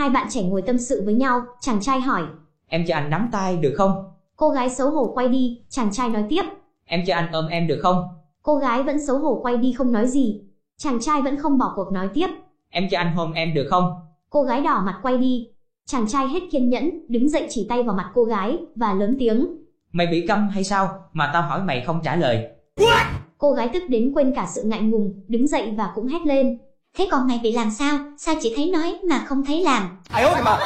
Hai bạn trẻ ngồi tâm sự với nhau, chàng trai hỏi. Em cho anh nắm tay được không? Cô gái xấu hổ quay đi, chàng trai nói tiếp. Em cho anh ôm em được không? Cô gái vẫn xấu hổ quay đi không nói gì. Chàng trai vẫn không bỏ cuộc nói tiếp. Em cho anh hôn em được không? Cô gái đỏ mặt quay đi. Chàng trai hết kiên nhẫn, đứng dậy chỉ tay vào mặt cô gái, và lớn tiếng. Mày bị câm hay sao, mà tao hỏi mày không trả lời. Cô gái tức đến quên cả sự ngại ngùng, đứng dậy và cũng hét lên thế còn mày bị làm sao? Sao chỉ thấy nói mà không thấy làm? Ai ôi mà!